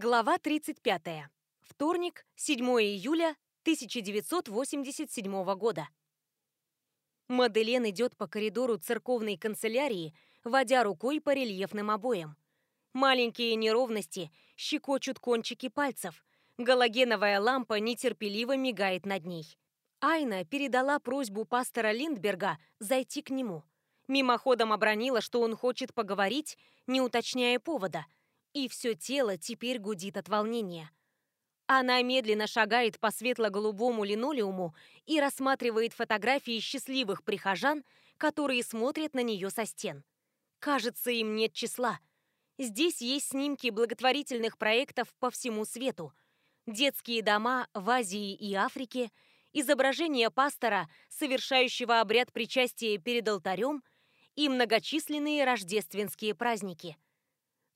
Глава 35. Вторник, 7 июля 1987 года. Маделен идет по коридору церковной канцелярии, водя рукой по рельефным обоям. Маленькие неровности щекочут кончики пальцев. Галогеновая лампа нетерпеливо мигает над ней. Айна передала просьбу пастора Линдберга зайти к нему. Мимоходом обронила, что он хочет поговорить, не уточняя повода – и все тело теперь гудит от волнения. Она медленно шагает по светло-голубому линолеуму и рассматривает фотографии счастливых прихожан, которые смотрят на нее со стен. Кажется, им нет числа. Здесь есть снимки благотворительных проектов по всему свету. Детские дома в Азии и Африке, изображение пастора, совершающего обряд причастия перед алтарем, и многочисленные рождественские праздники –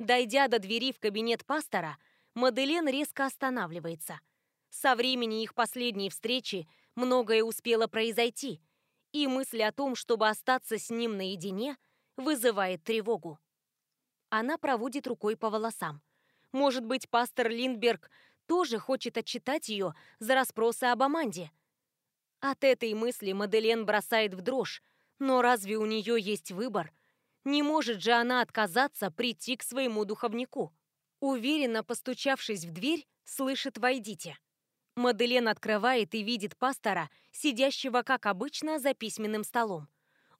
Дойдя до двери в кабинет пастора, Маделен резко останавливается. Со времени их последней встречи многое успело произойти, и мысль о том, чтобы остаться с ним наедине, вызывает тревогу. Она проводит рукой по волосам. Может быть, пастор Линдберг тоже хочет отчитать ее за расспросы об Аманде. От этой мысли Маделен бросает в дрожь, но разве у нее есть выбор – не может же она отказаться прийти к своему духовнику. Уверенно постучавшись в дверь, слышит «Войдите». Маделен открывает и видит пастора, сидящего, как обычно, за письменным столом.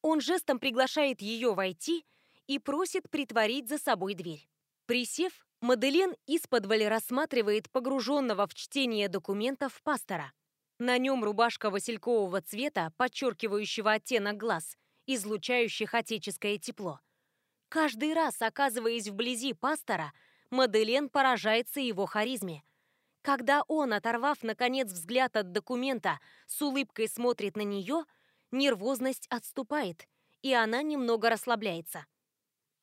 Он жестом приглашает ее войти и просит притворить за собой дверь. Присев, Маделен исподволь рассматривает погруженного в чтение документов пастора. На нем рубашка василькового цвета, подчеркивающего оттенок глаз – излучающих отеческое тепло. Каждый раз, оказываясь вблизи пастора, Маделен поражается его харизме. Когда он, оторвав, наконец, взгляд от документа, с улыбкой смотрит на нее, нервозность отступает, и она немного расслабляется.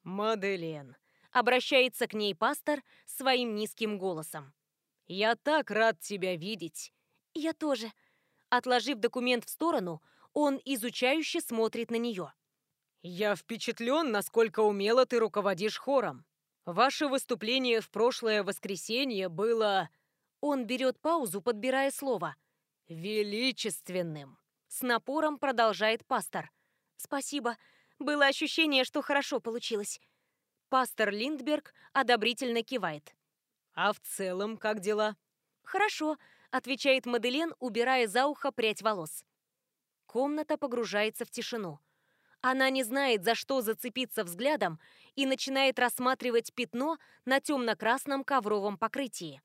«Маделен», — обращается к ней пастор своим низким голосом. «Я так рад тебя видеть». «Я тоже». Отложив документ в сторону, он изучающе смотрит на нее. «Я впечатлен, насколько умело ты руководишь хором. Ваше выступление в прошлое воскресенье было...» Он берет паузу, подбирая слово. «Величественным!» С напором продолжает пастор. «Спасибо. Было ощущение, что хорошо получилось». Пастор Линдберг одобрительно кивает. «А в целом как дела?» «Хорошо», — отвечает Маделен, убирая за ухо прядь волос. Комната погружается в тишину. Она не знает, за что зацепиться взглядом, и начинает рассматривать пятно на темно-красном ковровом покрытии.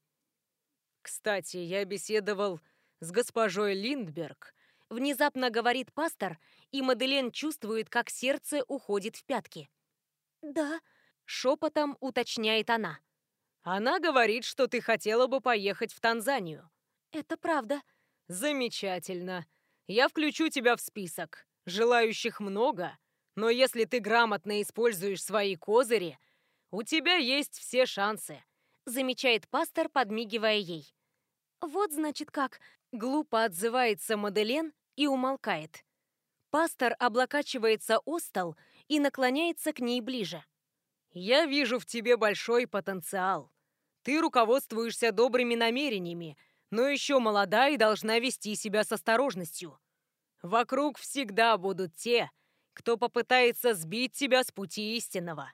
«Кстати, я беседовал с госпожой Линдберг», — внезапно говорит пастор, и Маделен чувствует, как сердце уходит в пятки. «Да», — шепотом уточняет она. «Она говорит, что ты хотела бы поехать в Танзанию». «Это правда». «Замечательно. Я включу тебя в список. Желающих много, но если ты грамотно используешь свои козыри, у тебя есть все шансы», — замечает пастор, подмигивая ей. «Вот, значит, как...» — глупо отзывается Маделен и умолкает. Пастор облокачивается о стол и наклоняется к ней ближе. «Я вижу в тебе большой потенциал. Ты руководствуешься добрыми намерениями, но еще молода и должна вести себя с осторожностью. Вокруг всегда будут те, кто попытается сбить тебя с пути истинного».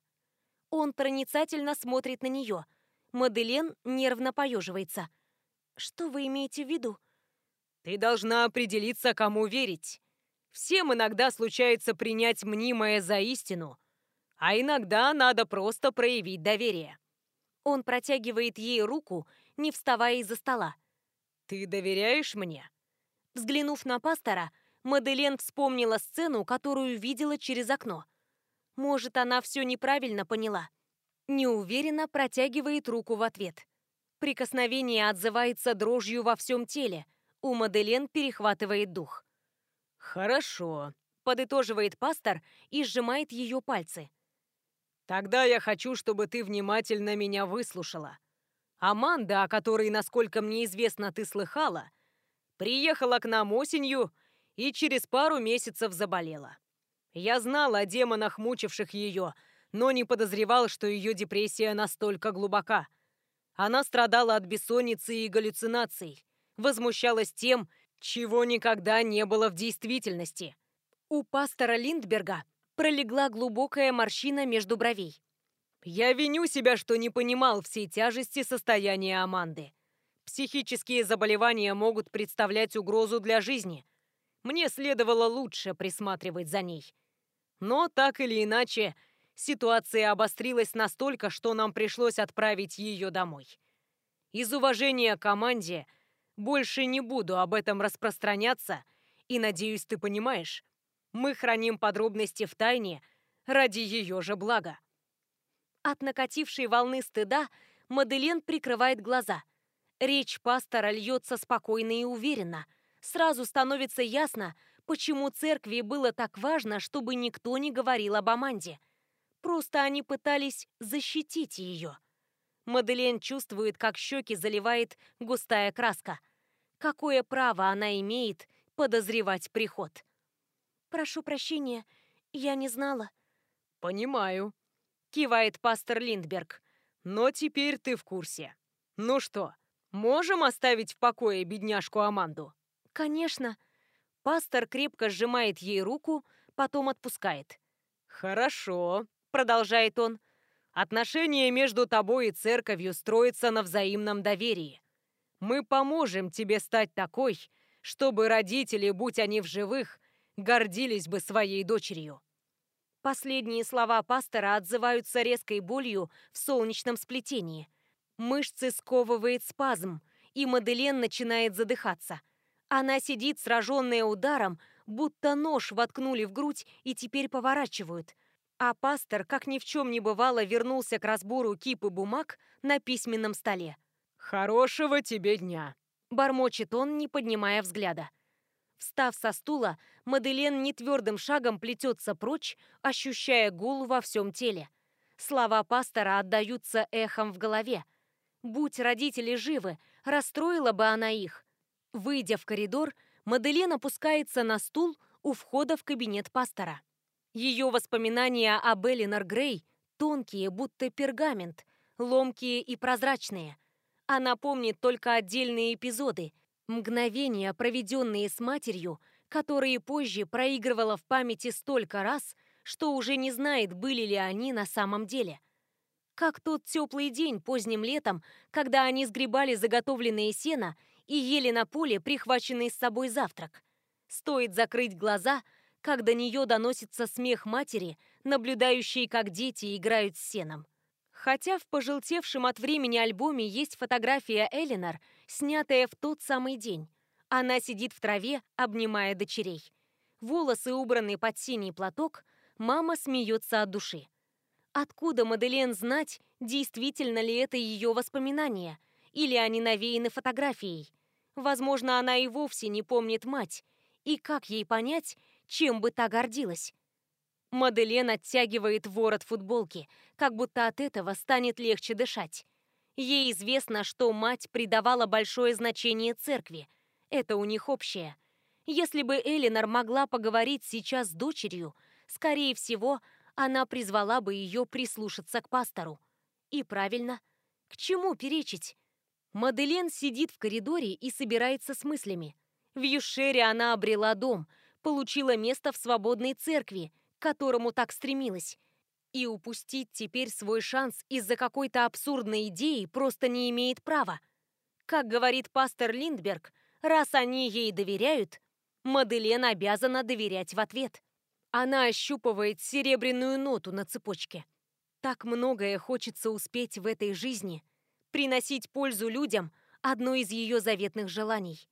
Он проницательно смотрит на нее. Маделен нервно поеживается. «Что вы имеете в виду?» «Ты должна определиться, кому верить. Всем иногда случается принять мнимое за истину, а иногда надо просто проявить доверие». Он протягивает ей руку, не вставая из-за стола. «Ты доверяешь мне?» Взглянув на пастора, Маделен вспомнила сцену, которую видела через окно. Может, она все неправильно поняла. Неуверенно протягивает руку в ответ. Прикосновение отзывается дрожью во всем теле. У Маделен перехватывает дух. «Хорошо», — подытоживает пастор и сжимает ее пальцы. «Тогда я хочу, чтобы ты внимательно меня выслушала. Аманда, о которой, насколько мне известно, ты слыхала, приехала к нам осенью и через пару месяцев заболела. Я знал о демонах, мучивших ее, но не подозревал, что ее депрессия настолько глубока. Она страдала от бессонницы и галлюцинаций, возмущалась тем, чего никогда не было в действительности. У пастора Линдберга пролегла глубокая морщина между бровей. «Я виню себя, что не понимал всей тяжести состояния Аманды. Психические заболевания могут представлять угрозу для жизни. Мне следовало лучше присматривать за ней. Но так или иначе, ситуация обострилась настолько, что нам пришлось отправить ее домой. Из уважения к команде больше не буду об этом распространяться, и, надеюсь, ты понимаешь, мы храним подробности в тайне ради ее же блага. От накатившей волны стыда Маделен прикрывает глаза. Речь пастора льется спокойно и уверенно. Сразу становится ясно, почему церкви было так важно, чтобы никто не говорил об Аманде. Просто они пытались защитить ее. Маделен чувствует, как щеки заливает густая краска. Какое право она имеет подозревать приход? «Прошу прощения, я не знала». «Понимаю», — кивает пастор Линдберг. «Но теперь ты в курсе. Ну что, можем оставить в покое бедняжку Аманду?» «Конечно». Пастор крепко сжимает ей руку, потом отпускает. «Хорошо», — продолжает он. «Отношения между тобой и церковью строятся на взаимном доверии. Мы поможем тебе стать такой, чтобы родители, будь они в живых, гордились бы своей дочерью». Последние слова пастора отзываются резкой болью в солнечном сплетении. Мышцы сковывает спазм, и Маделен начинает задыхаться. Она сидит, сраженная ударом, будто нож воткнули в грудь и теперь поворачивают. А пастор, как ни в чем не бывало, вернулся к разбору кипы бумаг на письменном столе. «Хорошего тебе дня!» – бормочет он, не поднимая взгляда. Встав со стула, Маделен нетвердым шагом плетется прочь, ощущая гул во всем теле. Слова пастора отдаются эхом в голове. Будь родители живы, расстроила бы она их. Выйдя в коридор, Маделен опускается на стул у входа в кабинет пастора. Ее воспоминания об Элинор Грей тонкие, будто пергамент, ломкие и прозрачные. Она помнит только отдельные эпизоды, Мгновения, проведенные с матерью, которые позже проигрывала в памяти столько раз, что уже не знает, были ли они на самом деле. Как тот теплый день поздним летом, когда они сгребали заготовленные сено и ели на поле прихваченный с собой завтрак. Стоит закрыть глаза, как до нее доносится смех матери, наблюдающей, как дети играют с сеном. Хотя в пожелтевшем от времени альбоме есть фотография Элинор, снятая в тот самый день. Она сидит в траве, обнимая дочерей. Волосы убраны под синий платок, мама смеется от души. Откуда Маделен знать, действительно ли это ее воспоминания, или они навеяны фотографией? Возможно, она и вовсе не помнит мать. И как ей понять, чем бы та гордилась? Маделен оттягивает ворот футболки, как будто от этого станет легче дышать. Ей известно, что мать придавала большое значение церкви. Это у них общее. Если бы Элинор могла поговорить сейчас с дочерью, скорее всего, она призвала бы ее прислушаться к пастору. И правильно. К чему перечить? Маделен сидит в коридоре и собирается с мыслями. В Юшере она обрела дом, получила место в свободной церкви, которому так стремилась. И упустить теперь свой шанс из-за какой-то абсурдной идеи просто не имеет права. Как говорит пастор Линдберг, раз они ей доверяют, Маделен обязана доверять в ответ. Она ощупывает серебряную ноту на цепочке. Так многое хочется успеть в этой жизни. Приносить пользу людям – одно из ее заветных желаний.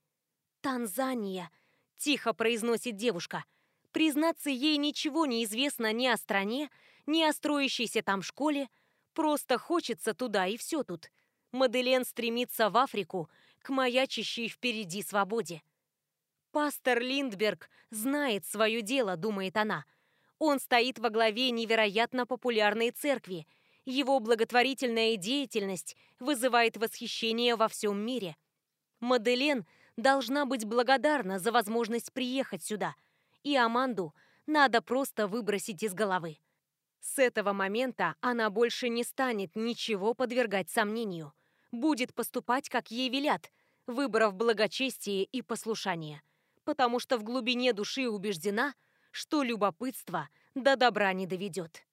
«Танзания», – тихо произносит девушка – Признаться, ей ничего не известно ни о стране, ни о строящейся там школе. Просто хочется туда, и все тут. Маделен стремится в Африку, к маячащей впереди свободе. Пастор Линдберг знает свое дело, думает она. Он стоит во главе невероятно популярной церкви. Его благотворительная деятельность вызывает восхищение во всем мире. Маделен должна быть благодарна за возможность приехать сюда – и Аманду надо просто выбросить из головы. С этого момента она больше не станет ничего подвергать сомнению. будет поступать, как ей велят, выбрав благочестие и послушание, потому что в глубине души убеждена, что любопытство до добра не доведет.